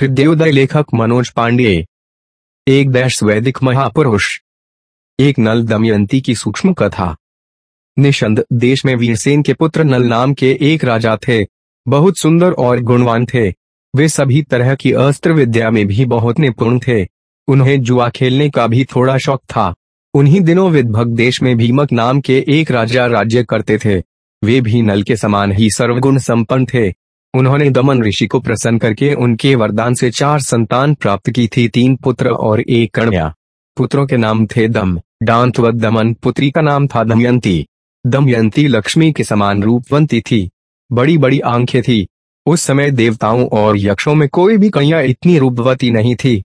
हृदयोदय लेखक मनोज पांडे, एक देश वैदिक महापुरुष, एक नल दमयंती की सूक्ष्म कथा। निशंद, देश में वीरसेन के पुत्र नल नाम के एक राजा थे, बहुत सुंदर और गुणवान थे। वे सभी तरह की अस्त्र विद्या में भी बहुत निपुण थे। उन्हें जुआ खेलने का भी थोड़ा शौक था। उन्हीं दिनों विदभग देश में भीमक नाम के एक राजा राज्य करते थे। वे भी नल के समान ही सर्वगुण संपन्न थे। उन्होंने दमन ऋषि को प्रसन्न करके उनके वरदान से चार संतान प्राप्त की थी, तीन पुत्र और एक कन्या। पुत्रों के नाम थे दम, डांत व दमन, पुत्री का नाम था दमयंती। दमयंती लक्ष्मी के समान रूपवंती थी। बड़ी बड़ी आँखें थी। उस समय देवताओं और यक्षों में कोई भी कन्या इतनी रूपवती नहीं थी।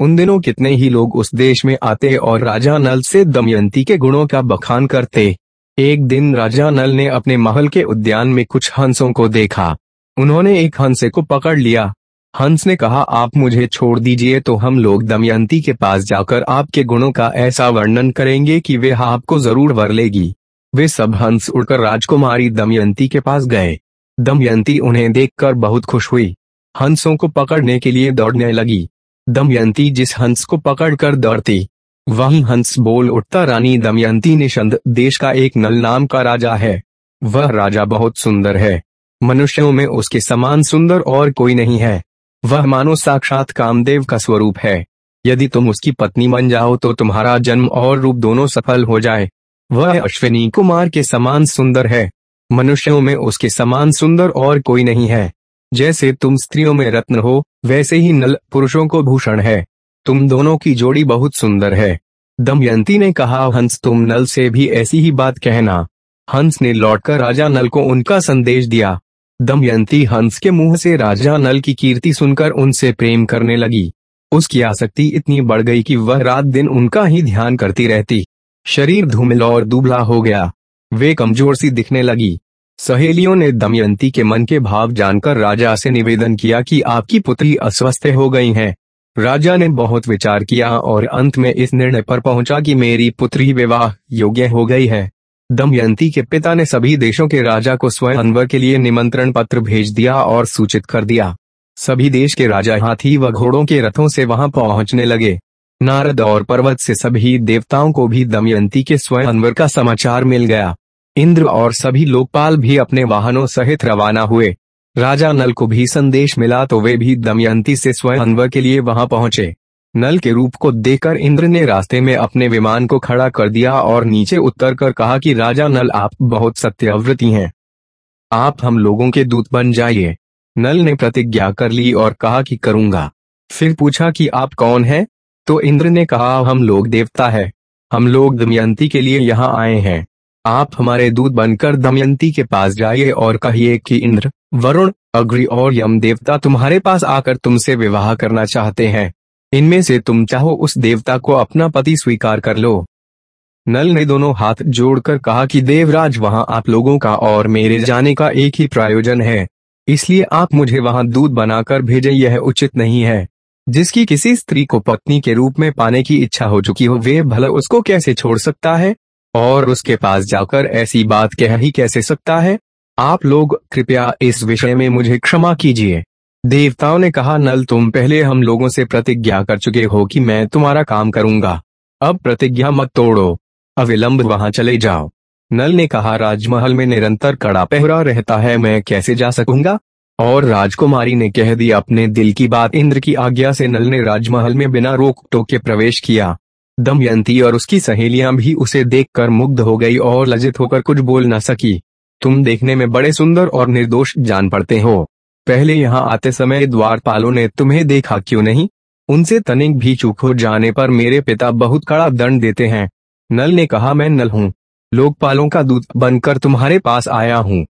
उन दिनों कितने ही लोग उस देश में आते और राजा नल से दमयंती के गुणों का बखान करते। एक दिन राजा नल ने अपने महल के उद्यान में कुछ हंसों को देखा। उन्होंने एक हंसे को पकड़ लिया। हंस ने कहा, आप मुझे छोड़ दीजिए तो हम लोग दमयंती के पास जाकर आपके गुणों का ऐसा वर्णन करेंगे कि वे आपको ज़रूर वर लेगी वे सब हंस उड़कर राजकुमारी दमयंती के पास गए। दमयंती उन्हें देखकर बहुत खुश हुई। हंसों को पकड़ने के लिए दौड़ने लगी। दमयंती जिस हंस को पकड़कर दौड़ती, वही हंस बोल उठता, रानी, दमयंती निशंद, देश का एक नल नाम का राजा है। वह राजा बहुत सुंदर है। मनुष्यों में उसके समान सुंदर और कोई नहीं है। वह मानो साक्षात कामदेव का स्वरूप है। यदि तुम उसकी पत्नी बन जाओ तो तुम्हारा जन्म और रूप दोनों सफल हो जाए। वह अश्विनी कुमार के समान सुंदर है। मनुष्यों में उसके समान सुंदर और कोई नहीं है। जैसे तुम स्त्रियों में रत्न हो, वैसे ही नल पुरुषों को भूषण है। तुम दोनों की जोड़ी बहुत सुंदर है। दमयंती ने कहा, हंस, तुम नल से भी ऐसी ही बात कहना। हंस ने लौटकर राजा नल को उनका संदेश दिया। दमयंती हंस के मुँह से राजा नल की कीर्ति सुनकर उनसे प्रेम करने लगी। उसकी आसक्ति इतनी बढ़ गई कि वह रात दिन उनका ही ध्यान करती रहती। शरीर धूमिल और दुबला हो गया। वे कमज़ोर सी दिखने लगी। सहेलियों ने दमयंती के मन के भाव जानकर राजा से निवेदन किया कि आपकी पुत्री अस्वस्थ हो गई है। राजा ने बहुत विचार किया और अंत में इस निर्णय पर पहुँचा कि मेरी पुत्री विवाह योग्य हो गई है। दमयंती के पिता ने सभी देशों के राजा को स्वयं अनवर के लिए निमंत्रण पत्र भेज दिया और सूचित कर दिया। सभी देश के राजा हाथी व घोड़ों के रथों से वहाँ पहुँचने लगे। नारद और पर्वत से सभी देवताओं को भी दमयंती के स्वयं अनवर का समाचार मिल गया। इंद्र और सभी लोकपाल भी अपने वाहनों सहित रवाना हुए। राजा नल को भी संदेश मिला तो वे भी दमयंती से स्वयं अनवर के लिए वहाँ पहुँचे। नल के रूप को देखकर इंद्र ने रास्ते में अपने विमान को खड़ा कर दिया और नीचे उतर कर कहा कि, राजा नल, आप बहुत सत्यव्रती हैं। आप हम लोगों के दूत बन जाइए नल ने प्रतिज्ञा कर ली और कहा कि, करूँगा फिर पूछा कि, आप कौन हैं तो इंद्र ने कहा, हम लोग देवता है। हम लोग दमयंती के लिए यहाँ आए हैं। आप हमारे दूत बनकर दमयंती के पास जाइए और कहिए कि, इंद्र, वरुण, अग्रि और यम देवता तुम्हारे पास आकर तुमसे विवाह करना चाहते हैं। इनमें से तुम चाहो उस देवता को अपना पति स्वीकार कर लो। नल ने दोनों हाथ जोड़कर कहा कि देवराज, वहाँ आप लोगों का और मेरे जाने का एक ही प्रायोजन है। इसलिए आप मुझे वहाँ दूध बनाकर भेजें, यह उचित नहीं है। जिसकी किसी स्त्री को पत्नी के रूप में पाने की इच्छा हो चुकी हो, वे भला उसको कैसे छोड़ सकता है? और उसके पास जाकर ऐसी बात कह ही कैसे सकता है? आप लोग कृपया इस विषय में मुझे क्षमा कीजिए। देवताओं ने कहा, नल, तुम पहले हम लोगों से प्रतिज्ञा कर चुके हो कि मैं तुम्हारा काम करूँगा। अब प्रतिज्ञा मत तोड़ो। अविलंब वहाँ चले जाओ। नल ने कहा, राजमहल में निरंतर कड़ा पहरा रहता है, मैं कैसे जा सकूँगा? और राजकुमारी ने कह दिया अपने दिल की बात इंद्र की आज्ञा से नल ने राजमहल में बिना रोक टोके प्रवेश किया। दमयंती और उसकी सहेलियाँ भी उसे देखकर मुग्ध हो गई और लज्जित होकर कुछ बोल न सकी। तुम देखने में बड़े सुंदर और निर्दोष जान पड़ते हो। पहले यहाँ आते समय द्वारपालों ने तुम्हें देखा क्यों नहीं? उनसे तनिक भी चूक हो जाने पर मेरे पिता बहुत कड़ा दंड देते हैं। नल ने कहा, मैं नल हूँ। लोकपालों का दूत बनकर तुम्हारे पास आया हूँ।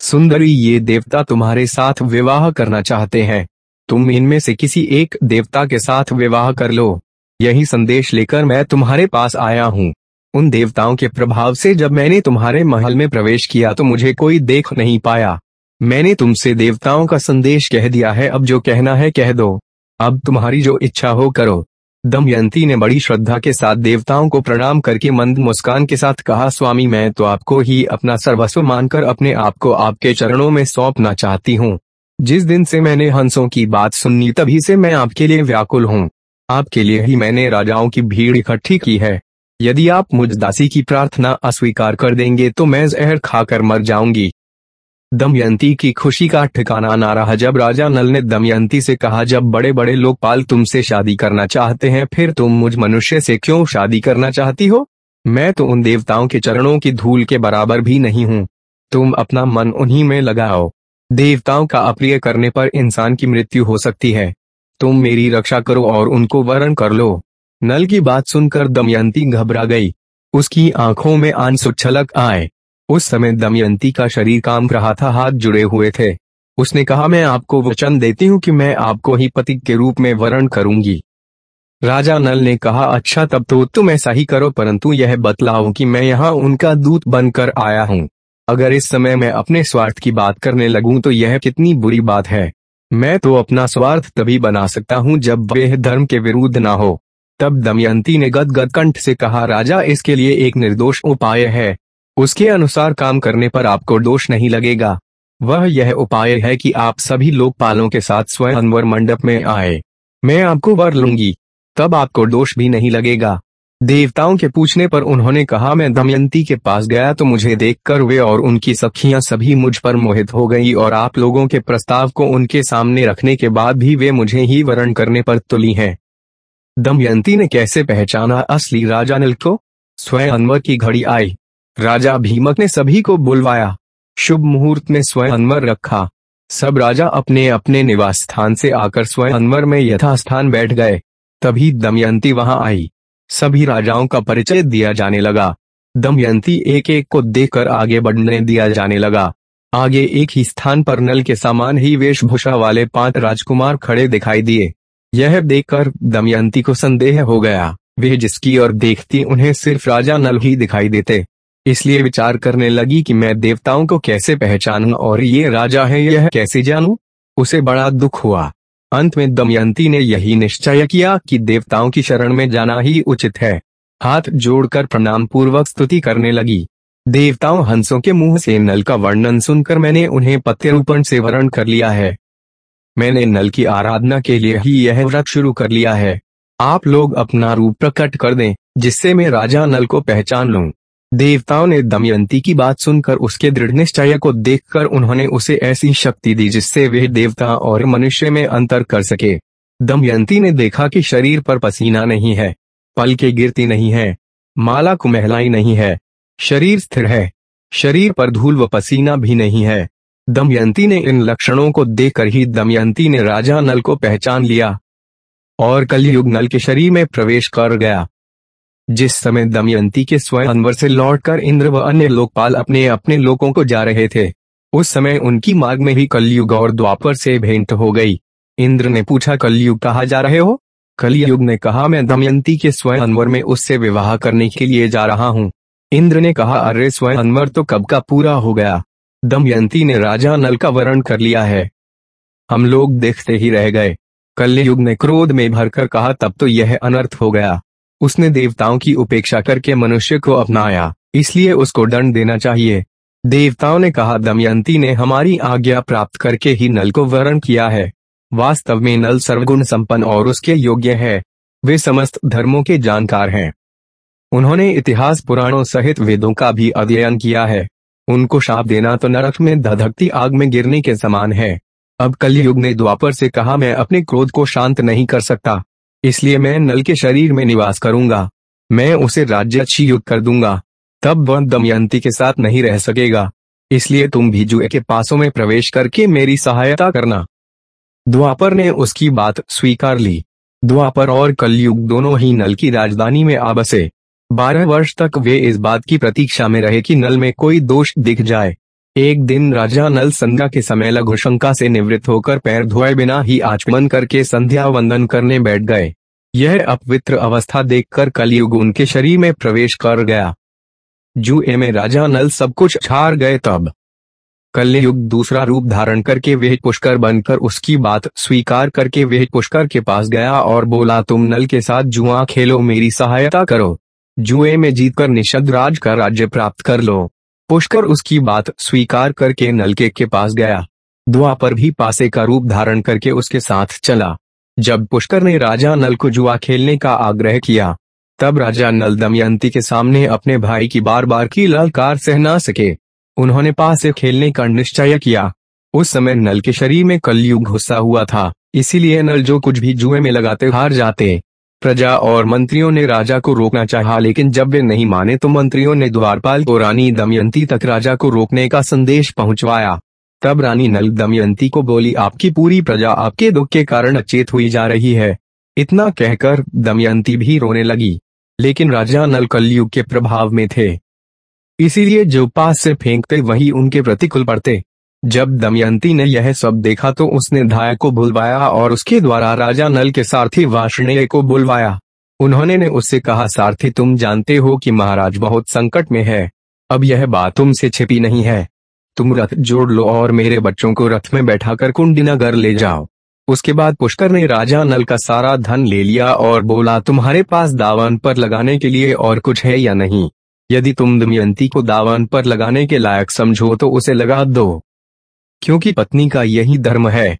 सुंदरी, ये देवता तुम्हारे साथ विवाह करना चाहते हैं। तुम इनमें से किसी एक देवता के साथ विवाह कर लो। यही संदेश लेकर मैं तुम्हारे पास आया हूँ। उन देवताओं के प्रभाव से जब मैंने तुम्हारे महल में प्रवेश किया तो मुझे कोई देख नहीं पाया। मैंने तुमसे देवताओं का संदेश कह दिया है, अब जो कहना है कह दो। अब तुम्हारी जो इच्छा हो करो। दमयंती ने बड़ी श्रद्धा के साथ देवताओं को प्रणाम करके मंद मुस्कान के साथ कहा, स्वामी, मैं तो आपको ही अपना सर्वस्व मानकर अपने आप को आपके चरणों में सौंपना चाहती हूँ। जिस दिन से मैंने हंसों की बात सुननी तभी से मैं आपके लिए व्याकुल हूँ। आपके लिए ही मैंने राजाओं की भीड़ इकट्ठी की है। यदि आप मुझ दासी की प्रार्थना अस्वीकार कर देंगे तो मैं जहर खाकर मर जाऊँगी। दमयंती की खुशी का ठिकाना ना रहा जब राजा नल ने दमयंती से कहा, जब बड़े बड़े लोकपाल तुमसे शादी करना चाहते हैं, फिर तुम मुझ मनुष्य से क्यों शादी करना चाहती हो? मैं तो उन देवताओं के चरणों की धूल के बराबर भी नहीं हूँ। तुम अपना मन उन्हीं में लगाओ। देवताओं का अप्रिय करने पर इंसान की मृत्यु हो सकती है। तुम मेरी रक्षा करो और उनको वरण कर लो। नल की बात सुनकर दमयंती घबरा गई। उसकी आँखों में आँसू छलक आए। उस समय दमयंती का शरीर काम रहा था, हाथ जुड़े हुए थे। उसने कहा, मैं आपको वचन देती हूँ कि मैं आपको ही पति के रूप में वर्ण करूँगी। राजा नल ने कहा अच्छा तब तो तुम ऐसा ही करो, परंतु यह बतलाओ कि मैं यहाँ उनका दूत बनकर आया हूँ। अगर इस समय मैं अपने स्वार्थ की बात करने लगूं तो यह कितनी बुरी बात है। मैं तो अपना स्वार्थ तभी बना सकता हूँ, जब वह धर्म के विरुद्ध ना हो। तब दमयंती ने गद गद कंठ से कहा, राजा, इसके लिए एक निर्दोष उपाय है। उसके अनुसार काम करने पर आपको दोष नहीं लगेगा। वह यह उपाय है कि आप सभी लोकपालों के साथ स्वयं अनवर मंडप में आए। मैं आपको वर लूँगी। तब आपको दोष भी नहीं लगेगा। देवताओं के पूछने पर उन्होंने कहा, मैं दमयंती के पास गया तो मुझे देखकर वे और उनकी सखियाँ सभी मुझ पर मोहित हो गई और आप लोगों के प्रस्ताव को उनके सामने रखने के बाद भी वे मुझे ही वरण करने पर तुली हैं। दमयंती ने कैसे पहचाना असली राजा नील को? स्वयं अनवर की घड़ी आई। राजा भीमक ने सभी को बुलवाया। शुभ मुहूर्त में स्वयं अनवर रखा। सब राजा अपने अपने निवास स्थान से आकर स्वयं अनवर में यथास्थान बैठ गए। तभी दमयंती वहाँ आई। सभी राजाओं का परिचय दिया जाने लगा। दमयंती एक एक को देखकर आगे बढ़ने दिया जाने लगा। आगे एक ही स्थान पर नल के समान ही वेशभूषा वाले पाँच राजकुमार खड़े दिखाई दिए। यह देखकर दमयंती को संदेह हो गया। वे जिसकी ओर देखती उन्हें सिर्फ़ राजा नल ही दिखाई देते। इसलिए विचार करने लगी कि मैं देवताओं को कैसे पहचानूं और ये राजा है यह कैसे जानूं? उसे बड़ा दुख हुआ। अंत में दमयंती ने यही निश्चय किया कि देवताओं की शरण में जाना ही उचित है। हाथ जोड़कर प्रणाम पूर्वक स्तुति करने लगी। देवताओं हंसों के मुँह से नल का वर्णन सुनकर मैंने उन्हें पत्यरूपण से वर्ण कर लिया है। मैंने नल की आराधना के लिए ही यह व्रत शुरू कर लिया है। आप लोग अपना रूप प्रकट कर दें, जिससे मैं राजा नल को पहचान लूँ। देवताओं ने दमयंती की बात सुनकर उसके दृढ़ निश्चय को देखकर उन्होंने उसे ऐसी शक्ति दी जिससे वे देवता और मनुष्य में अंतर कर सके। दमयंती ने देखा कि शरीर पर पसीना नहीं है पल के गिरती नहीं है, माला कुमहलाई नहीं है, शरीर स्थिर है, शरीर पर धूल व पसीना भी नहीं है। दमयंती ने इन लक्षणों को देखकर ही दमयंती ने राजा नल को पहचान लिया और कलयुग नल के शरीर में प्रवेश कर गया। जिस समय दमयंती के स्वयं अनवर से लौटकर इंद्र व अन्य लोकपाल अपने अपने लोगों को जा रहे थे, उस समय उनकी मार्ग में भी कलयुग और द्वापर से भेंट हो गई। इंद्र ने पूछा, कलयुग कहा जा रहे हो? कलयुग ने कहा, मैं दमयंती के स्वयं अनवर में उससे विवाह करने के लिए जा रहा हूँ। इंद्र ने कहा, अरे स्वयं अनवर तो कब का पूरा हो गया। दमयंती ने राजा नल का वर्ण कर लिया है। हम लोग देखते ही रह गए। कलयुग ने क्रोध में भरकर कहा, तब तो यह अनर्थ हो गया। उसने देवताओं की उपेक्षा करके मनुष्य को अपनाया, इसलिए उसको दंड देना चाहिए। देवताओं ने कहा, दमयंती ने हमारी आज्ञा प्राप्त करके ही नल को वर्ण किया है। वास्तव में नल सर्वगुण संपन्न और उसके योग्य है। वे समस्त धर्मों के जानकार हैं। उन्होंने इतिहास पुराणों सहित वेदों का भी अध्ययन किया है। उनको शाप देना तो नरक में धधकती आग में गिरने के समान है। अब कलयुग ने द्वापर से कहा, मैं अपने क्रोध को शांत नहीं कर सकता। इसलिए मैं नल के शरीर में निवास करूँगा। मैं उसे राज्य युद्ध कर दूँगा। तब वह दमयंती के साथ नहीं रह सकेगा। इसलिए तुम भी जुए के पासों में प्रवेश करके मेरी सहायता करना। द्वापर ने उसकी बात स्वीकार ली। द्वापर और कलयुग दोनों ही नल की राजधानी में आ बसे। बारह वर्ष तक वे इस बात की प्रतीक्षा में रहे कि नल में कोई दोष दिख जाए। एक दिन राजा नल संध्या के समय लघु शंका से निवृत्त होकर पैर धोए बिना ही आचमन करके संध्या वंदन करने बैठ गए। यह अपवित्र अवस्था देखकर कलयुग उनके शरीर में प्रवेश कर गया। जुए में राजा नल सब कुछ छार गए तब। कलयुग दूसरा रूप धारण करके वह पुष्कर बनकर उसकी बात स्वीकार करके वह पुष्कर के पास गया और बोला, तुम नल के साथ जुआ खेलो, मेरी सहायता करो। जुए में जीतकर निषद राज का राज्य प्राप्त कर लो। पुष्कर उसकी बात स्वीकार करके नलके के पास गया। द्वापर भी पासे का रूप धारण करके उसके साथ चला। जब पुष्कर ने राजा नल को जुआ खेलने का आग्रह किया, तब राजा नल दमयंती के सामने अपने भाई की बार बार की ललकार सह न सके। उन्होंने पास खेलने का निश्चय किया। उस समय नल के शरीर में कलयुग घुसा हुआ था, इसीलिए नल जो कुछ भी जुए में लगाते हार जाते। प्रजा और मंत्रियों ने राजा को रोकना चाहा, लेकिन जब वे नहीं माने तो मंत्रियों ने द्वारपाल को रानी दमयंती तक राजा को रोकने का संदेश पहुंचवाया। तब रानी नल दमयंती को बोली, आपकी पूरी प्रजा आपके दुख के कारण अचेत हुई जा रही है। इतना कहकर दमयंती भी रोने लगी। लेकिन राजा नल कलयुग के प्रभाव में थे। इसीलिए जो पास से फेंकते, वही उनके प्रतिकूल पड़ते। जब दमयंती ने यह सब देखा तो उसने धाय को बुलवाया और उसके द्वारा राजा नल के सारथी वाषणेय को बुलवाया। उन्होंने ने उससे कहा, सारथी, तुम जानते हो कि महाराज बहुत संकट में है। अब यह बात तुमसे छिपी नहीं है। तुम रथ जोड़ लो और मेरे बच्चों को रथ में बैठाकर कुंडीनगर ले जाओ। उसके बाद पुष्कर ने राजा नल का सारा धन ले लिया और बोला, तुम्हारे पास दावन पर लगाने के लिए और कुछ है या नहीं? यदि तुम दमयंती को दावन पर लगाने के लायक समझो तो उसे लगा दो। क्योंकि पत्नी का यही धर्म है।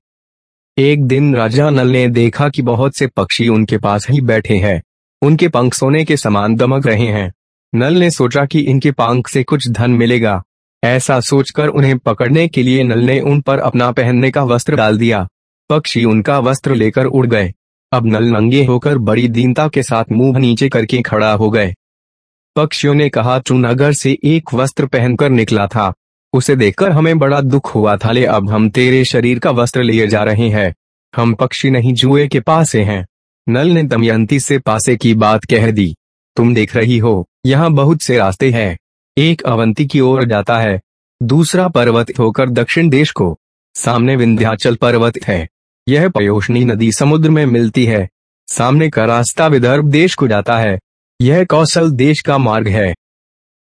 एक दिन राजा नल ने देखा कि बहुत से पक्षी उनके पास ही बैठे हैं। उनके पंख सोने के समान दमक रहे हैं। नल ने सोचा कि इनके पंख से कुछ धन मिलेगा। ऐसा सोचकर उन्हें पकड़ने के लिए नल ने उन पर अपना पहनने का वस्त्र डाल दिया। पक्षी उनका वस्त्र लेकर उड़ गए। अब नल नंगे होकर बड़ी दीनता के साथ मुँह नीचे करके खड़ा हो गए। पक्षियों ने कहा, तू नगर से एक वस्त्र पहनकर निकला था। उसे देखकर हमें बड़ा दुख हुआ था। ले, अब हम तेरे शरीर का वस्त्र लिए जा रहे हैं। हम पक्षी नहीं, जुए के पासे हैं। नल ने दमयंती से पासे की बात कह दी। तुम देख रही हो, यहाँ बहुत से रास्ते हैं। एक अवंती की ओर जाता है। दूसरा पर्वत होकर दक्षिण देश को। सामने विंध्याचल पर्वत है। यह पयोषणी नदी समुद्र में मिलती है। सामने का रास्ता विदर्भ देश को जाता है। यह कौशल देश का मार्ग है।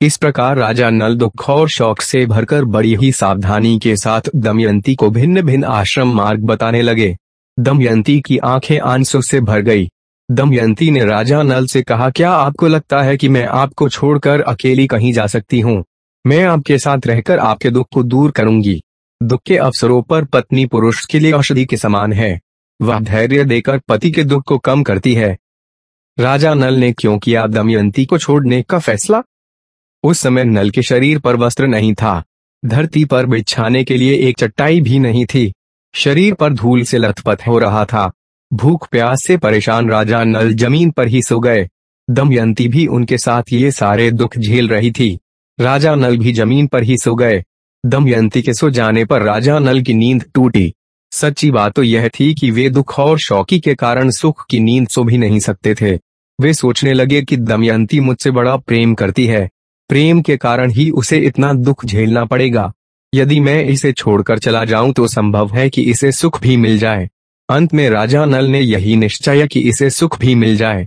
इस प्रकार राजा नल दुख और शौक से भरकर बड़ी ही सावधानी के साथ दमयंती को भिन्न भिन्न आश्रम मार्ग बताने लगे। दमयंती की आँखें आँसू से भर गई। दमयंती ने राजा नल से कहा, क्या आपको लगता है कि मैं आपको छोड़कर अकेली कहीं जा सकती हूँ? मैं आपके साथ रहकर आपके दुख को दूर करूँगी। दुख के अवसरों पर पत्नी पुरुष के लिए औषधि के समान है। वह धैर्य देकर पति के दुख को कम करती है। राजा नल ने क्यों किया? दमयंती को छोड़ने का फैसला? उस समय नल के शरीर पर वस्त्र नहीं था। धरती पर बिछाने के लिए एक चट्टाई भी नहीं थी। शरीर पर धूल से लथपथ हो रहा था। भूख प्यास से परेशान राजा नल ज़मीन पर ही सो गए। दमयंती भी उनके साथ ये सारे दुख झेल रही थी। राजा नल भी ज़मीन पर ही सो गए। दमयंती के सो जाने पर राजा नल की नींद टूटी। सच्ची बात तो यह थी कि वे दुख और शौकी के कारण सुख की नींद सो भी नहीं सकते थे। वे सोचने लगे कि दमयंती मुझसे बड़ा प्रेम करती है। प्रेम के कारण ही उसे इतना दुख झेलना पड़ेगा। यदि मैं इसे छोड़कर चला जाऊँ तो संभव है कि इसे सुख भी मिल जाए। अंत में राजा नल ने यही निश्चय कि इसे सुख भी मिल जाए।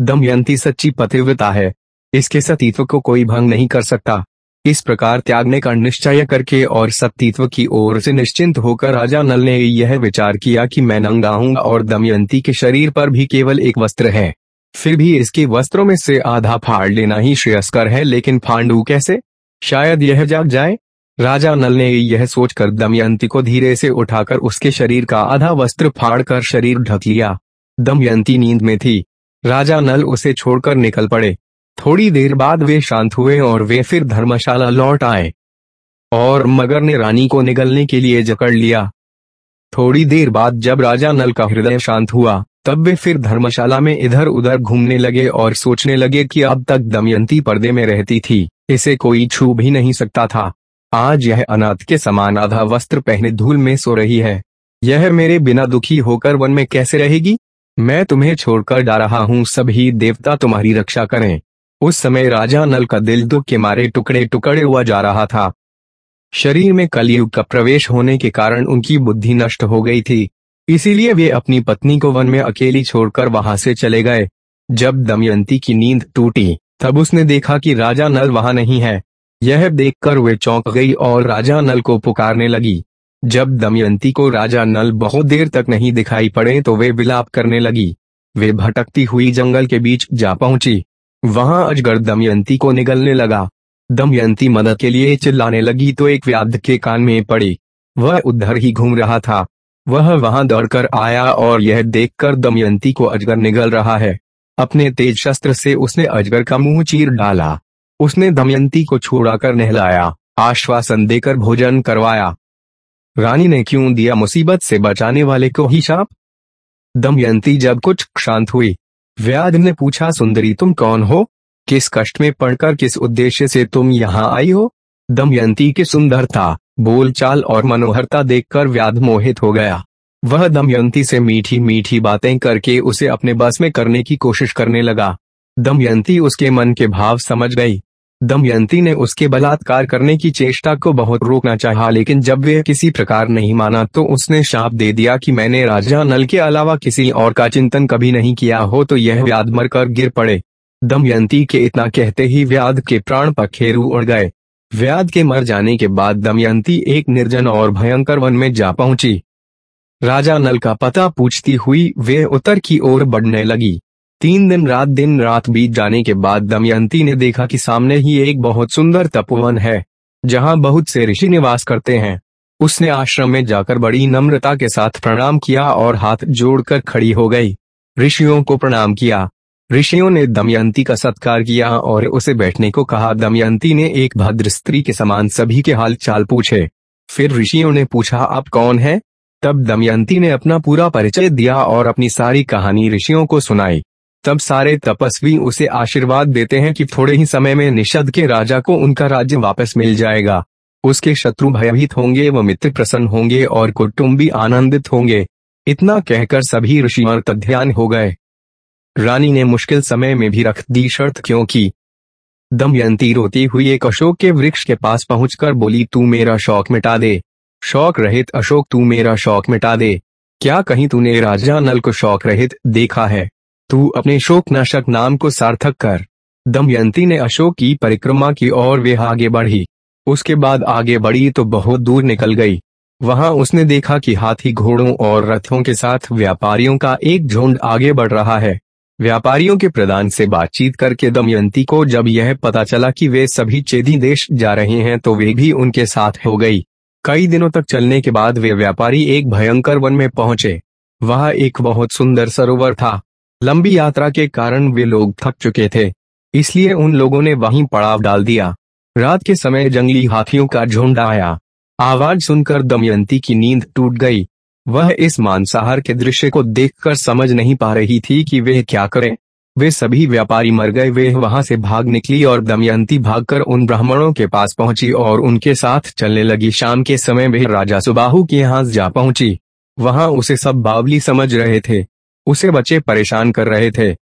दमयंती सच्ची पतिव्रता है। इसके सतीत्व को कोई भंग नहीं कर सकता। इस प्रकार त्यागने का निश्चय करके और सतीत्व की ओर से निश्चिंत होकर राजा नल ने यह विचार किया कि मैं नंगा हूँ और दमयंती के शरीर पर भी केवल एक वस्त्र है। फिर भी इसके वस्त्रों में से आधा फाड़ लेना ही श्रेयस्कर है, लेकिन फांडू कैसे? शायद यह जाग जाए? राजा नल ने यह सोचकर दमयंती को धीरे से उठाकर उसके शरीर का आधा वस्त्र फाड़कर शरीर ढक लिया। दमयंती नींद में थी। राजा नल उसे छोड़कर निकल पड़े। थोड़ी देर बाद वे शांत हुए और वे फिर धर्मशाला लौट आए। और मगर ने रानी को निगलने के लिए जकड़ लिया। थोड़ी देर बाद जब राजा नल का हृदय शांत हुआ तब वे फिर धर्मशाला में इधर उधर घूमने लगे और सोचने लगे कि अब तक दमयंती पर्दे में रहती थी, इसे कोई छू भी नहीं सकता था। आज यह अनाथ के समान आधा वस्त्र पहने धूल में सो रही है। यह मेरे बिना दुखी होकर वन में कैसे रहेगी? मैं तुम्हें छोड़कर जा रहा हूँ, सभी देवता तुम्हारी रक्षा करें। उस समय राजा नल का दिल दुख के मारे टुकड़े टुकड़े हुआ जा रहा था। शरीर में कलयुग का प्रवेश होने के कारण उनकी बुद्धि नष्ट हो गई थी। इसीलिए वे अपनी पत्नी को वन में अकेली छोड़कर वहाँ से चले गए। जब दमयंती की नींद टूटी, तब उसने देखा कि राजा नल वहाँ नहीं है। यह देखकर वे चौंक गई और राजा नल को पुकारने लगी। जब दमयंती को राजा नल बहुत देर तक नहीं दिखाई पड़े तो वे विलाप करने लगी। वे भटकती हुई जंगल के बीच जा पहुँची। वहाँ अजगर दमयंती को निगलने लगा। दमयंती मदद के लिए चिल्लाने लगी तो एक व्याध के कान में पड़ी। वह उधर ही घूम रहा था। वह वहाँ दौड़कर आया और यह देखकर दमयंती को अजगर निगल रहा है। अपने तेज शस्त्र से उसने अजगर का मुँह चीर डाला। उसने दमयंती को छोड़ाकर नहलाया, आश्वासन देकर भोजन करवाया। रानी ने क्यों दिया मुसीबत से बचाने वाले को ही शाप? दमयंती जब कुछ शांत हुई, व्याध ने पूछा, सुंदरी, तुम कौन हो? किस कष्ट में पड़कर किस उद्देश्य से तुम यहाँ आई हो? दमयंती की सुंदरता बोलचाल और मनोहरता देखकर व्याध मोहित हो गया। वह दमयंती से मीठी मीठी बातें करके उसे अपने बस में करने की कोशिश करने लगा। दमयंती उसके मन के भाव समझ गई। दमयंती ने उसके बलात्कार करने की चेष्टा को बहुत रोकना चाहा, लेकिन जब वह किसी प्रकार नहीं माना तो उसने शाप दे दिया कि मैंने राजा नल के अलावा किसी और का चिंतन कभी नहीं किया हो तो यह व्याध मरकर गिर पड़े। दमयंती के इतना कहते ही व्याध के प्राण पखेरु उड़ गए। व्याध के मर जाने के बाद दमयंती एक निर्जन और भयंकर वन में जा पहुँची। राजा नल का पता पूछती हुई वे उत्तर की ओर बढ़ने लगी। तीन दिन रात दिन रात बीत जाने के बाद दमयंती ने देखा कि सामने ही एक बहुत सुंदर तपोवन है, जहाँ बहुत से ऋषि निवास करते हैं। उसने आश्रम में जाकर बड़ी नम्रता के साथ प्रणाम किया और हाथ जोड़कर खड़ी हो गई। ऋषियों को प्रणाम किया। ऋषियों ने दमयंती का सत्कार किया और उसे बैठने को कहा। दमयंती ने एक भद्र स्त्री के समान सभी के हाल चाल पूछे। फिर ऋषियों ने पूछा, आप कौन है? तब दमयंती ने अपना पूरा परिचय दिया और अपनी सारी कहानी ऋषियों को सुनाई। तब सारे तपस्वी उसे आशीर्वाद देते हैं कि थोड़े ही समय में निषद के राजा को उनका राज्य वापस मिल जाएगा। उसके शत्रु भयभीत होंगे, व मित्र प्रसन्न होंगे और कुटुंबी आनंदित होंगे। इतना कहकर सभी ऋषि ध्यान हो गए। रानी ने मुश्किल समय में भी रख दी शर्त क्योंकि दमयंती रोती हुई एक अशोक के वृक्ष के पास पहुंचकर बोली, तू मेरा शौक मिटा दे। शौक रहित अशोक, तू मेरा शौक मिटा दे। क्या कहीं तूने राजा नल को शौक रहित देखा है? तू अपने शोक नाशक नाम को सार्थक कर दमयंती ने अशोक की परिक्रमा की और वे आगे बढ़ी। उसके बाद आगे बढ़ी तो बहुत दूर निकल गई। वहाँ उसने देखा कि हाथी घोड़ों और रथों के साथ व्यापारियों का एक झुंड आगे बढ़ रहा है। व्यापारियों के प्रधान से बातचीत करके दमयंती को जब यह पता चला कि वे सभी चेदी देश जा रहे हैं तो वे भी उनके साथ हो गई। कई दिनों तक चलने के बाद वे व्यापारी एक भयंकर वन में पहुँचे। वह एक बहुत सुंदर सरोवर था। लंबी यात्रा के कारण वे लोग थक चुके थे। इसलिए उन लोगों ने वहीं पड़ाव डाल दिया। रात के समय जंगली हाथियों का झुंड आया। आवाज़ सुनकर दमयंती की नींद टूट गई। वह इस मांसाहार के दृश्य को देखकर समझ नहीं पा रही थी कि वे क्या करें। वे सभी व्यापारी मर गए, वे वहाँ से भाग निकली और दमयंती भागकर उन ब्राह्मणों के पास पहुँची और उनके साथ चलने लगी। शाम के समय वे राजा सुबाहु के यहाँ जा पहुँची। वहाँ उसे सब बावली समझ रहे थे। उसे बच्चे परेशान कर रहे थे।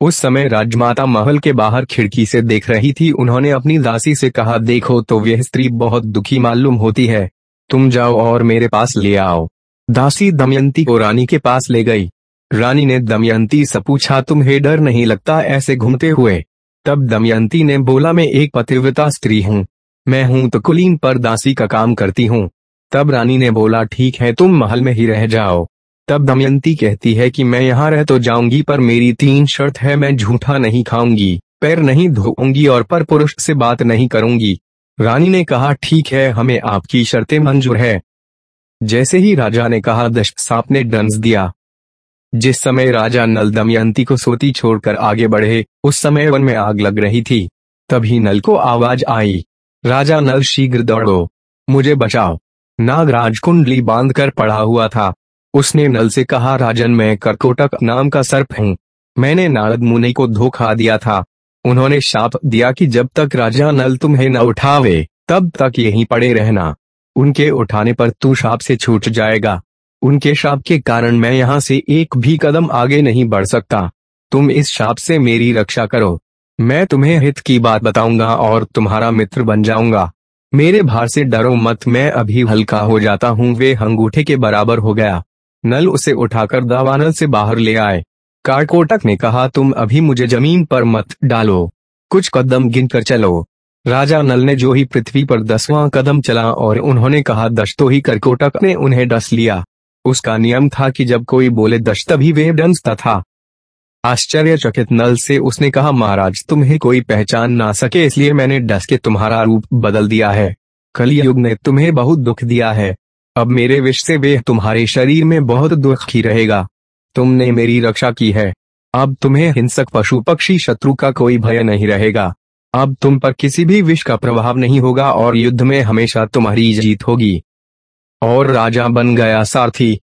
उस समय राजमाता महल के बाहर खिड़की से देख रही थी। उन्होंने अपनी दासी से कहा, देखो तो वह स्त्री बहुत दुखी मालूम होती है। तुम जाओ और मेरे पास ले आओ। दासी दमयंती को रानी के पास ले गई। रानी ने, दमयंती से पूछा तुम्हें डर नहीं लगता ऐसे घूमते हुए? तब दमयंती ने बोला, मैं एक पतिव्रता स्त्री हूँ। मैं हूँ तो कुलीन पर दासी का काम करती हूँ। तब रानी ने बोला, ठीक है, तुम महल में ही रह जाओ। तब दमयंती कहती है कि, मैं यहाँ रह तो जाऊँगी, पर मेरी तीन शर्त है, मैं झूठा नहीं खाऊँगी, पैर नहीं धोऊँगी और पर पुरुष से बात नहीं करूँगी। रानी ने कहा, ठीक है, हमें आपकी शर्तें मंजूर है। जैसे ही राजा ने कहा, दश, सांप ने डंस दिया। जिस समय राजा नल दमयंती को सोती छोड़कर आगे बढ़े, उस समय वन में आग लग रही थी। तभी नल को आवाज़ आई, राजा नल, शीघ्र दौड़ो। मुझे बचाओ। नागराज कुंडली बाँध कर पड़ा हुआ था। उसने नल से कहा, राजन, मैं करकोटक नाम का सर्प हूँ। मैंने नारद मुनि को धोखा दिया था। उन्होंने शाप दिया कि जब तक राजा नल तुम्हें न उठावे, तब तक यहीं पड़े रहना। उनके उठाने पर तू शाप से छूट जाएगा। उनके शाप के कारण मैं यहाँ से एक भी कदम आगे नहीं बढ़ सकता। तुम इस शाप से मेरी रक्षा करो। मैं तुम्हें हित की बात बताऊँगा और तुम्हारा मित्र बन जाऊँगा। मेरे भार से डरो मत, मैं अभी हल्का हो जाता हूँ, वे अंगूठे के बराबर हो गया। नल उसे उठाकर दावानल से बाहर ले आए। कारकोटक ने कहा, तुम अभी मुझे ज़मीन पर मत डालो। कुछ कदम गिनकर चलो। राजा नल ने जो ही पृथ्वी पर दसवां कदम चला और उन्होंने कहा दश तो ही करकोटक ने उन्हें डस लिया। उसका नियम था कि जब कोई बोले दश तभी वे डंसता था। आश्चर्यचकित नल से उसने कहा, महाराज, तुम्हें कोई पहचान ना सके, इसलिए मैंने डस के तुम्हारा रूप बदल दिया है। कलयुग ने तुम्हें बहुत दुख दिया है। अब मेरे विष से वे तुम्हारे शरीर में बहुत दुखी रहेगा। तुमने मेरी रक्षा की है। अब तुम्हें हिंसक पशु पक्षी शत्रु का कोई भय नहीं रहेगा। अब तुम पर किसी भी विष का प्रभाव नहीं होगा और युद्ध में हमेशा तुम्हारी जीत होगी। और राजा बन गया, सारथी।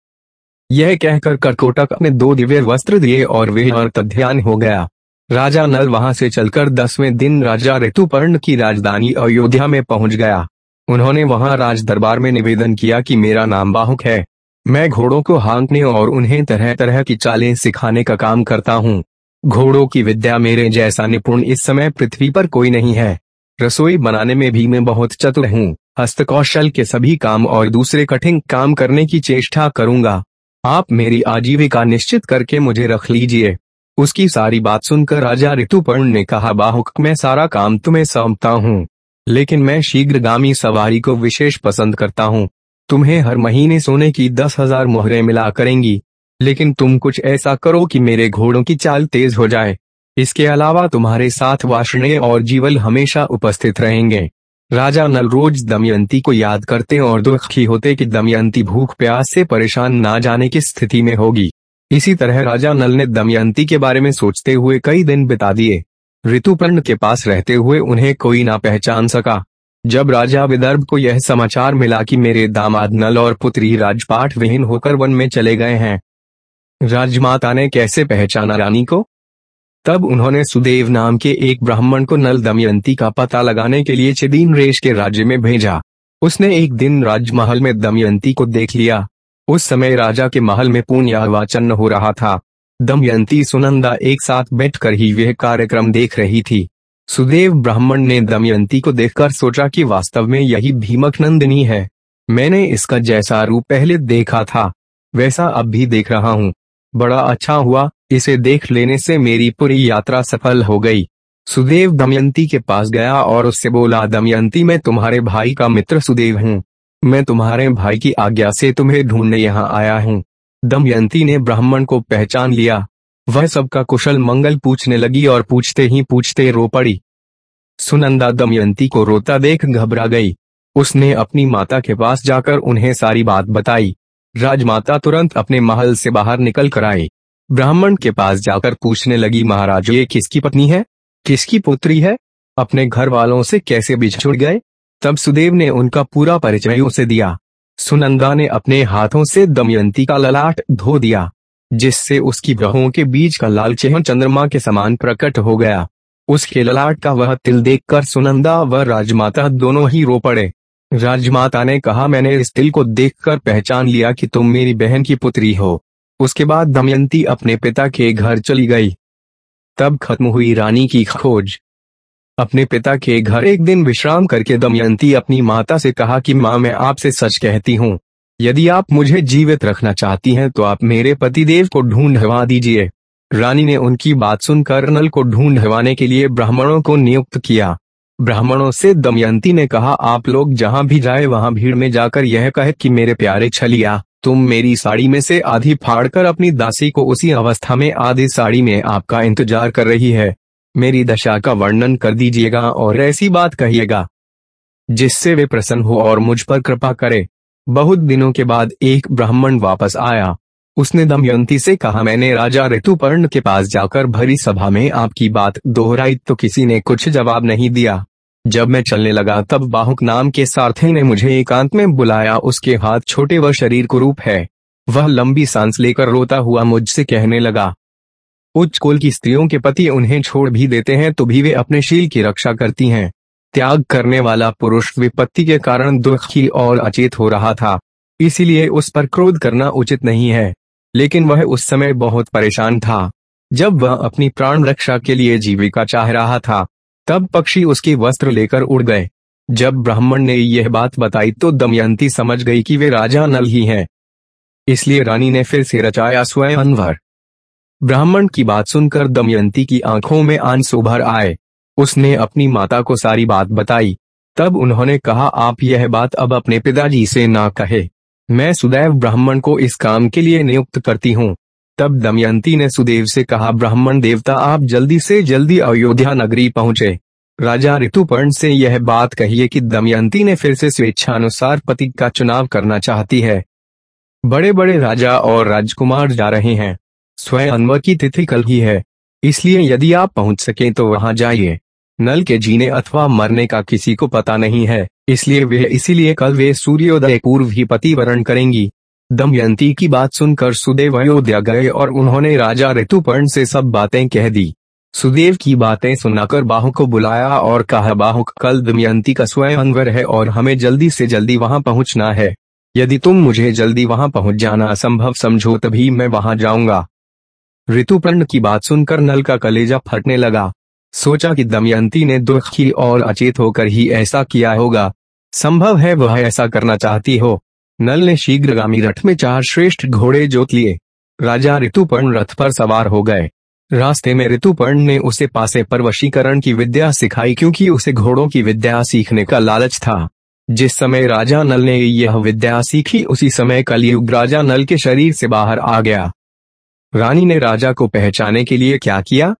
यह कहकर करकोटक ने दो दिव्य वस्त्र दिए और वे ध्यान हो गया। राजा नल वहाँ से चलकर दसवें दिन राजा ऋतुपर्ण की राजधानी अयोध्या में पहुँच गया। उन्होंने वहाँ राज दरबार में निवेदन किया कि मेरा नाम बाहुक है। मैं घोड़ों को हाँकने और उन्हें तरह तरह की चालें सिखाने का काम करता हूँ। घोड़ों की विद्या मेरे जैसा निपुण इस समय पृथ्वी पर कोई नहीं है। रसोई बनाने में भी मैं बहुत चतुर हूँ। हस्तकौशल के सभी काम और दूसरे कठिन काम करने की चेष्टा करूँगा। आप मेरी आजीविका निश्चित करके मुझे रख लीजिए। उसकी सारी बात सुनकर राजा ऋतुपर्ण ने कहा, बाहुक, मैं सारा काम तुम्हें सौंपता हूँ। लेकिन मैं शीघ्रगामी सवारी को विशेष पसंद करता हूँ। तुम्हें हर महीने सोने की दस हज़ार मोहरें मिला करेंगी। लेकिन तुम कुछ ऐसा करो कि मेरे घोड़ों की चाल तेज हो जाए। इसके अलावा तुम्हारे साथ वाषणे और जीवल हमेशा उपस्थित रहेंगे। राजा नल रोज दमयंती को याद करते और दुखी होते कि दमयंती भूख प्यास से परेशान ना जाने की स्थिति में होगी। इसी तरह राजा नल ने दमयंती के बारे में सोचते हुए कई दिन बिता दिए। ऋतुपर्ण के पास रहते हुए उन्हें कोई ना पहचान सका। जब राजा विदर्भ को यह समाचार मिला कि मेरे दामाद नल और पुत्री राजपाट विहीन होकर वन में चले गए हैं राजमाता ने कैसे पहचाना रानी को? तब उन्होंने सुदेव नाम के एक ब्राह्मण को नल दमयंती का पता लगाने के लिए चिदीन रेश के राज्य में भेजा। उसने एक दिन राजमहल में दमयंती को देख लिया। उस समय राजा के महल में पुण्यावाचन हो रहा था। दमयंती सुनंदा एक साथ बैठकर ही वह कार्यक्रम देख रही थी। सुदेव ब्राह्मण ने दमयंती को देखकर सोचा कि वास्तव में यही भीमक नंदिनी है। मैंने इसका जैसा रूप पहले देखा था, वैसा अब भी देख रहा हूँ। बड़ा अच्छा हुआ, इसे देख लेने से मेरी पूरी यात्रा सफल हो गई। सुदेव दमयंती के पास गया और उससे बोला, दमयंती, मैं तुम्हारे भाई का मित्र सुदेव हूँ। मैं तुम्हारे भाई की आज्ञा से तुम्हें ढूँढने यहाँ आया हूँ दमयंती ने ब्राह्मण को पहचान लिया। वह सबका कुशल मंगल पूछने लगी और पूछते ही पूछते रो पड़ी। सुनंदा दमयंती को रोता देख घबरा गई। उसने अपनी माता के पास जाकर उन्हें सारी बात बताई। राजमाता तुरंत अपने महल से बाहर निकल कर आई। ब्राह्मण के पास जाकर पूछने लगी, महाराज, ये किसकी पत्नी है? किसकी पुत्री है? अपने घर वालों से कैसे बिछुड़ गए? तब सुदेव ने उनका पूरा परिचय उसे दिया। सुनंदा ने अपने हाथों से दमयंती का ललाट धो दिया, जिससे उसकी ग्रहों के बीच का लाल चिन्ह चंद्रमा के समान प्रकट हो गया। उसके ललाट का वह तिल देखकर सुनंदा व राजमाता दोनों ही रो पड़े। राजमाता ने कहा, मैंने इस तिल को देखकर पहचान लिया कि तुम मेरी बहन की पुत्री हो। उसके बाद दमयंती अपने पिता के घर चली गई। तब खत्म हुई रानी की खोज। अपने पिता के घर एक दिन विश्राम करके दमयंती अपनी माता से कहा कि, माँ, मैं आपसे सच कहती हूँ। यदि आप मुझे जीवित रखना चाहती हैं तो आप मेरे पतिदेव को ढूंढवा दीजिए। रानी ने उनकी बात सुनकर नल को ढूंढवाने के लिए ब्राह्मणों को नियुक्त किया। ब्राह्मणों से दमयंती ने कहा, आप लोग जहाँ भी जाए, वहाँ भीड़ में जाकर यह कहे कि मेरे प्यारे छलिया, तुम मेरी साड़ी में से आधी फाड़कर अपनी दासी को उसी अवस्था में आधी साड़ी में आपका इंतज़ार कर रही है। मेरी दशा का वर्णन कर दीजिएगा और ऐसी बात कहिएगा, जिससे वे प्रसन्न हो और मुझ पर कृपा करे। बहुत दिनों के बाद एक ब्राह्मण वापस आया। उसने दमयंती से कहा, मैंने राजा ऋतुपर्ण के पास जाकर भरी सभा में आपकी बात दोहराई तो किसी ने कुछ जवाब नहीं दिया। जब मैं चलने लगा, तब बाहुक नाम के सारथी ने मुझे एकांत में बुलाया। उसके हाथ छोटे व शरीर कुरूप है। वह लंबी सांस लेकर रोता हुआ मुझसे कहने लगा, उच्च कुल की स्त्रियों के पति उन्हें छोड़ भी देते हैं तो भी वे अपने शील की रक्षा करती हैं। त्याग करने वाला पुरुष विपत्ति के कारण दुखी और अचेत हो रहा था। इसीलिए उस पर क्रोध करना उचित नहीं है। लेकिन वह उस समय बहुत परेशान था। जब वह अपनी प्राण रक्षा के लिए जीविका चाह रहा था तब पक्षी उसके वस्त्र लेकर उड़ गए। जब ब्राह्मण ने यह बात बताई तो दमयंती समझ गई कि वे राजा नल ही हैं। इसलिए रानी ने फिर से रचाया स्वयं अनवर। ब्राह्मण की बात सुनकर दमयंती की आँखों में आँसू भर आए। उसने अपनी माता को सारी बात बताई। तब उन्होंने कहा, आप यह बात अब अपने पिताजी से ना कहे। मैं सुदैव ब्राह्मण को इस काम के लिए नियुक्त करती हूँ। तब दमयंती ने सुदेव से कहा, ब्राह्मण देवता, आप जल्दी से जल्दी अयोध्या नगरी पहुँचे। राजा ऋतुपर्ण से यह बात कहिए कि दमयंती ने फिर से स्वेच्छानुसार पति का चुनाव करना चाहती है। बड़े बड़े राजा और राजकुमार जा रहे हैं। स्वयं अनवर की तिथि कल ही है। इसलिए यदि आप पहुँच सके तो वहाँ जाइए। नल के जीने अथवा मरने का किसी को पता नहीं है। इसलिए वे, इसीलिए कल वे सूर्योदय पूर्व ही पति वरण करेंगी। दमयंती की बात सुनकर सुदेव अयोध्या गए और उन्होंने राजा ऋतुपर्ण से सब बातें कह दी। सुदेव की बातें सुनाकर बाहु को बुलाया और कहा, बाहु, कल दमयंती का स्वयं है और हमें जल्दी से जल्दी वहाँ पहुँचना है। यदि तुम मुझे जल्दी वहाँ पहुँच जाना असंभव समझो तभी मैं वहाँ जाऊँगा ऋतुपर्ण की बात सुनकर नल का कलेजा फटने लगा। सोचा कि दमयंती ने दुखी और अचेत होकर ही ऐसा किया होगा। संभव है वह ऐसा करना चाहती हो। नल ने शीघ्रगामी रथ में चार श्रेष्ठ घोड़े जोत लिए। राजा ऋतुपर्ण रथ पर सवार हो गए। रास्ते में ऋतुपर्ण ने उसे पासे पर वशीकरण की विद्या सिखाई क्योंकि उसे घोड़ों की विद्या सीखने का लालच था। जिस समय राजा नल ने यह विद्या सीखी, उसी समय कलयुग राजा नल के शरीर से बाहर आ गया। रानी ने राजा को पहचाने के लिए क्या किया?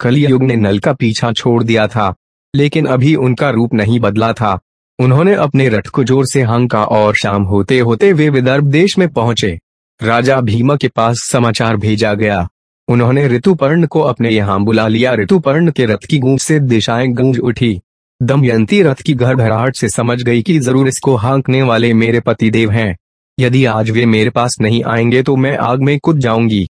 कलयुग ने नल का पीछा छोड़ दिया था, लेकिन अभी उनका रूप नहीं बदला था। उन्होंने अपने रथ को ज़ोर से हंका और शाम होते होते वे विदर्भ देश में पहुँचे। राजा भीमा के पास समाचार भेजा गया। उन्होंने ऋतुपर्ण को अपने यहाँ बुला लिया। ऋतुपर्ण के रथ की गूंज से दिशाएँ गूंज उठी। दमयंती रथ की घरघराहट से समझ गई कि ज़रूर इसको हाँकने वाले मेरे पति देव हैं। यदि आज वे मेरे पास नहीं आएँगे तो मैं आग में कूद जाऊँगी।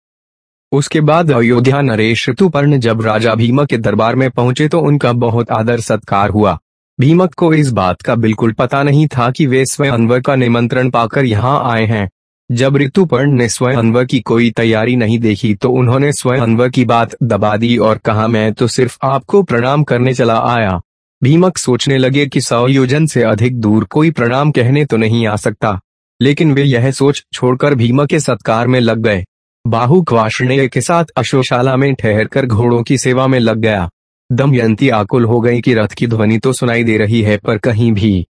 उसके बाद अयोध्या नरेश ऋतुपर्ण जब राजा भीमा के दरबार में पहुँचे तो उनका बहुत आदर सत्कार हुआ। भीमक को इस बात का बिल्कुल पता नहीं था कि वे स्वयं अनवर का निमंत्रण पाकर यहाँ आए हैं। जब ऋतुपर्ण ने स्वयं अनवर की कोई तैयारी नहीं देखी तो उन्होंने स्वयं अनवर की बात दबा दी और कहा, मैं तो सिर्फ़ आपको प्रणाम करने चला आया। भीमक सोचने लगे कि सौ योजन से अधिक दूर कोई प्रणाम कहने तो नहीं आ सकता। लेकिन वे यह सोच छोड़कर भीमक के सत्कार में लग गए। बाहु क्वाशनेय के साथ अशोशाला में ठहरकर घोड़ों की सेवा में लग गया। दमयंती आकुल हो गई कि रथ की ध्वनि तो सुनाई दे रही है, पर कहीं भी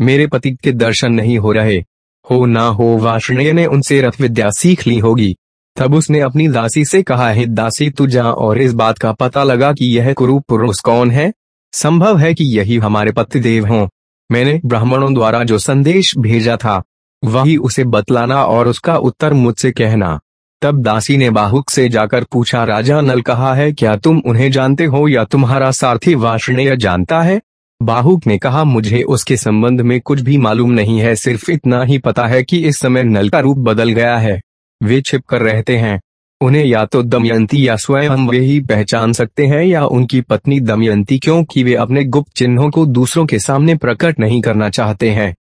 मेरे पति के दर्शन नहीं हो रहे। हो ना हो वाष्णेय ने उनसे रथ विद्या सीख ली होगी। तब उसने अपनी दासी से कहा, है दासी, तू जा और इस बात का पता लगा कि यह कुरु पुरुष कौन है। संभव है कि यही हमारे पति देव हों। मैंने ब्राह्मणों द्वारा जो संदेश भेजा था, वही उसे बतलाना और उसका उत्तर मुझसे कहना। तब दासी ने बाहुक से जाकर पूछा, राजा नल कहा है, क्या तुम उन्हें जानते हो या तुम्हारा सारथी वाषणेय जानता है? बाहुक ने कहा, मुझे उसके संबंध में कुछ भी मालूम नहीं है, सिर्फ़ इतना ही पता है कि इस समय नल का रूप बदल गया है। वे छिप कर रहते हैं। उन्हें या तो दमयंती या स्वयं वे ही पहचान सकते हैं या उनकी पत्नी दमयंती, क्योंकि वे अपने गुप्त चिन्हों को दूसरों के सामने प्रकट नहीं करना चाहते हैं।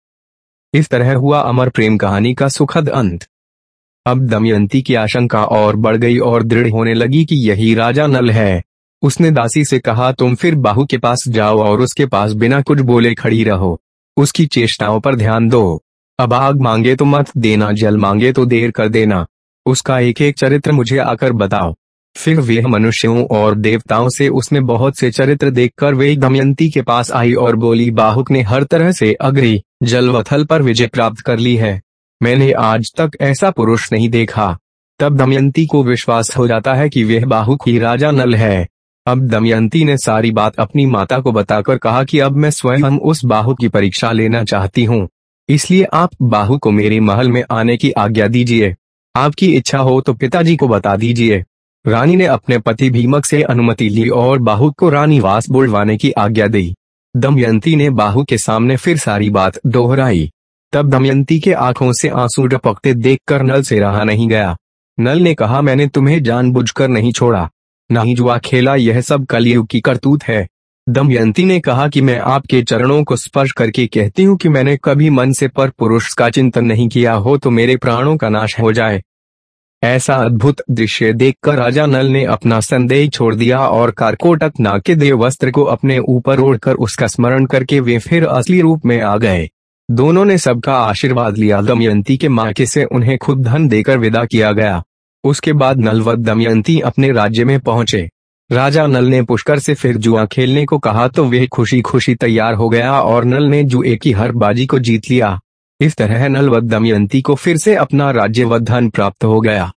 इस तरह हुआ अमर प्रेम कहानी का सुखद अंत। अब दमयंती की आशंका और बढ़ गई और दृढ़ होने लगी कि यही राजा नल है। उसने दासी से कहा, तुम फिर बाहु के पास जाओ और उसके पास बिना कुछ बोले खड़ी रहो। उसकी चेष्टाओं पर ध्यान दो। अब आग मांगे तो मत देना, जल मांगे तो देर कर देना। उसका एक एक चरित्र मुझे आकर बताओ। फिर वे मनुष्यों और देवताओं से उसने बहुत से चरित्र देखकर वे दमयंती के पास आई और बोली, बाहुक ने हर तरह से अग्री जलवथल पर विजय प्राप्त कर ली है। मैंने आज तक ऐसा पुरुष नहीं देखा। तब दमयंती को विश्वास हो जाता है कि वह बाहु की राजा नल है। अब दमयंती ने सारी बात अपनी माता को बताकर कहा कि अब मैं स्वयं उस बाहु की परीक्षा लेना चाहती हूँ। इसलिए आप बाहु को मेरे महल में आने की आज्ञा दीजिए। आपकी इच्छा हो तो पिताजी को बता दीजिए। रानी ने अपने पति भीमक से अनुमति ली और बाहु को रानीवास बुलवाने की आज्ञा दी। दमयंती ने बाहु के सामने फिर सारी बात दोहराई। तब दमयंती के आँखों से आँसू डपकते देखकर नल से रहा नहीं गया। नल ने कहा, मैंने तुम्हें जानबूझकर नहीं छोड़ा। नहीं जुआ खेला, यह सब कलयुग की करतूत है। दमयंती ने कहा कि मैं आपके चरणों को स्पर्श करके कहती हूँ कि मैंने कभी मन से पर पुरुष का चिंतन नहीं किया हो तो मेरे प्राणों का नाश हो जाए। ऐसा अद्भुत दृश्य देखकर राजा नल ने अपना संदेह छोड़ दिया और कारकोटक नाके देव वस्त्र को अपने ऊपर ओढ़कर उसका स्मरण करके वे फिर असली रूप में आ गए। दोनों ने सबका आशीर्वाद लिया। दमयंती के माके से उन्हें खुद धन देकर विदा किया गया। उसके बाद नल दमयंती अपने राज्य में पहुँचे। राजा नल ने पुष्कर से फिर जुआ खेलने को कहा तो वह खुशी खुशी तैयार हो गया और नल ने जुए की हर बाजी को जीत लिया। इस तरह नल व दमयंती को फिर से अपना राज्य व धन प्राप्त हो गया।